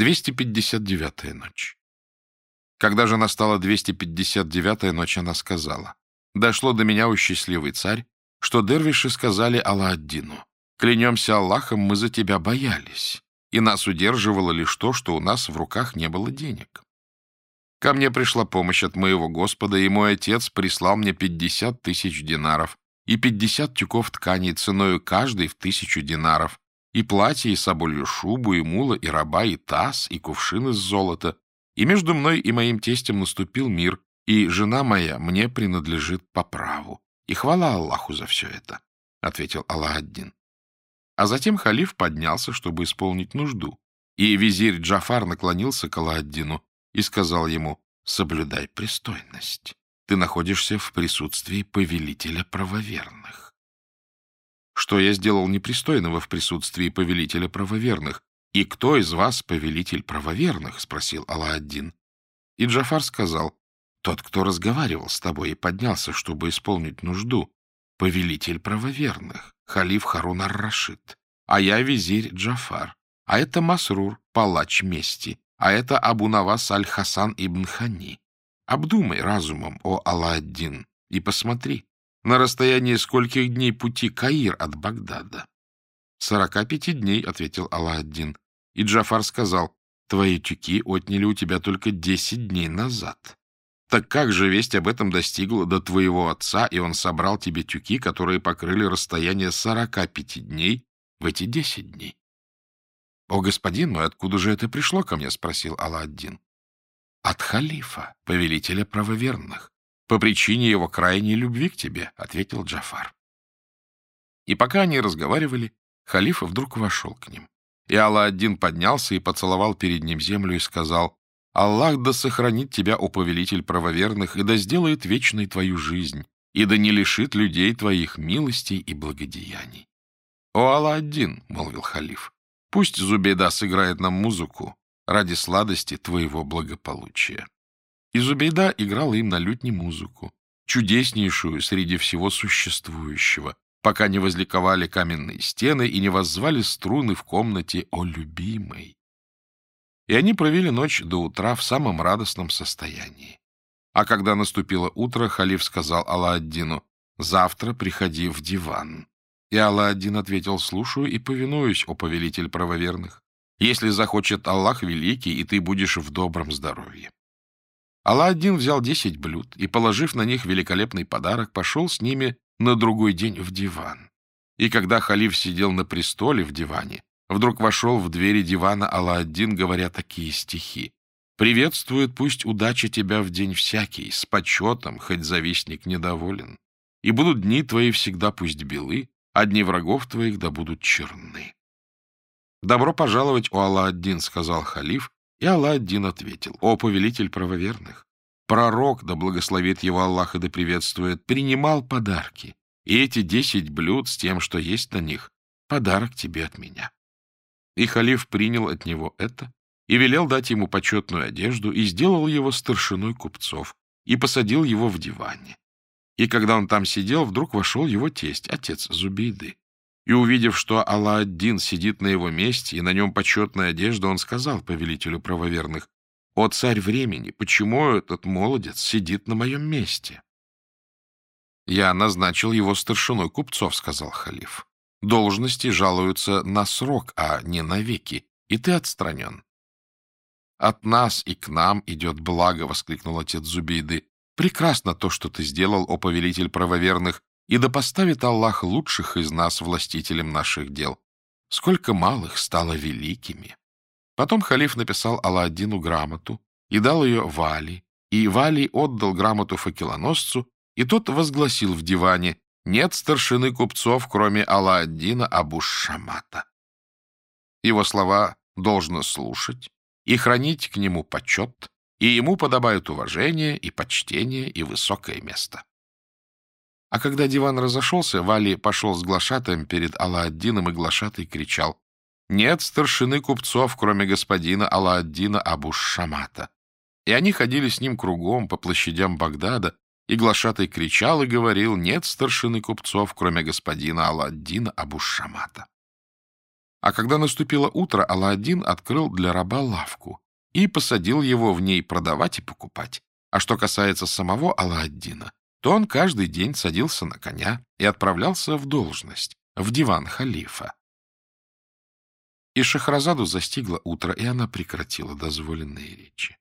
259-я ночь. Когда же настала 259-я ночь, она сказала, «Дошло до меня, у счастливый царь, что дервиши сказали Алла-Аддину, «Клянемся Аллахом, мы за тебя боялись, и нас удерживало лишь то, что у нас в руках не было денег. Ко мне пришла помощь от моего Господа, и мой отец прислал мне 50 тысяч динаров и 50 тюков тканей ценою каждой в тысячу динаров, и платье, и соболью шубу, и мула, и раба, и таз, и кувшин из золота. И между мной и моим тестем наступил мир, и жена моя мне принадлежит по праву. И хвала Аллаху за все это, — ответил Аллах-Аддин. А затем халиф поднялся, чтобы исполнить нужду, и визирь Джафар наклонился к Аллах-Аддину и сказал ему, «Соблюдай пристойность. Ты находишься в присутствии повелителя правоверных». Что я сделал непристойного в присутствии повелителя правоверных? И кто из вас повелитель правоверных? — спросил Алла-Аддин. И Джафар сказал, тот, кто разговаривал с тобой и поднялся, чтобы исполнить нужду, повелитель правоверных, халиф Харун ар-Рашид, а я визирь Джафар, а это Масрур, палач мести, а это Абу-Навас аль-Хасан ибн Хани. Обдумай разумом, о Алла-Аддин, и посмотри, на расстоянии скольких дней пути Каир от Багдада? — Сорока пяти дней, — ответил Алла-Аддин. И Джафар сказал, — твои тюки отняли у тебя только десять дней назад. Так как же весть об этом достигла до твоего отца, и он собрал тебе тюки, которые покрыли расстояние сорока пяти дней в эти десять дней? — О, господин мой, откуда же это пришло ко мне? — спросил Алла-Аддин. — От халифа, повелителя правоверных. «По причине его крайней любви к тебе», — ответил Джафар. И пока они разговаривали, халиф вдруг вошел к ним. И Алла-один поднялся и поцеловал перед ним землю и сказал, «Аллах да сохранит тебя, о повелитель правоверных, и да сделает вечной твою жизнь, и да не лишит людей твоих милостей и благодеяний». «О Алла-один», — молвил халиф, — «пусть Зубейда сыграет нам музыку ради сладости твоего благополучия». И Зубейда играла им на лютне музыку, чудеснейшую среди всего существующего, пока не возликовали каменные стены и не воззвали струны в комнате «О, любимой!». И они провели ночь до утра в самом радостном состоянии. А когда наступило утро, халиф сказал Алла-Аддину, «Завтра приходи в диван». И Алла-Аддин ответил, «Слушаю и повинуюсь, о повелитель правоверных, если захочет Аллах Великий, и ты будешь в добром здоровье». Алладин взял десять блюд и, положив на них великолепный подарок, пошел с ними на другой день в диван. И когда халиф сидел на престоле в диване, вдруг вошел в двери дивана Алладин, говоря такие стихи. «Приветствует пусть удача тебя в день всякий, с почетом, хоть завистник недоволен. И будут дни твои всегда пусть белы, а дни врагов твоих да будут черны». «Добро пожаловать, о Алладин», — сказал халиф, и Алла-один ответил, «О, повелитель правоверных! Пророк, да благословит его Аллах и да приветствует, принимал подарки, и эти десять блюд с тем, что есть на них, подарок тебе от меня». И халиф принял от него это и велел дать ему почетную одежду и сделал его старшиной купцов и посадил его в диване. И когда он там сидел, вдруг вошел его тесть, отец Зубейды. И, увидев, что Алла-один сидит на его месте, и на нем почетная одежда, он сказал повелителю правоверных, «О, царь времени, почему этот молодец сидит на моем месте?» «Я назначил его старшиной купцов», — сказал халиф. «Должности жалуются на срок, а не на веки, и ты отстранен». «От нас и к нам идет благо», — воскликнул отец Зубейды. «Прекрасно то, что ты сделал, о повелитель правоверных, и да поставит Аллах лучших из нас властителем наших дел. Сколько малых стало великими. Потом халиф написал Алладдину грамоту и дал ее Вали, и Вали отдал грамоту факелоносцу, и тот возгласил в диване «Нет старшины купцов, кроме Алладдина Абуш-Шамата». Его слова должно слушать и хранить к нему почет, и ему подобают уважение и почтение и высокое место. А когда диван разошелся, Вали пошел с глашатаем перед Алла-Аддином, и глашатый кричал «Нет старшины купцов, кроме господина Алла-Аддина Абуш-Шамата». И они ходили с ним кругом по площадям Багдада, и глашатый кричал и говорил «Нет старшины купцов, кроме господина Алла-Аддина Абуш-Шамата». А когда наступило утро, Алладин открыл для раба лавку и посадил его в ней продавать и покупать. А что касается самого Алладдина, то он каждый день садился на коня и отправлялся в должность, в диван халифа. И Шахразаду застигло утро, и она прекратила дозволенные речи.